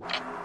you.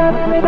Three,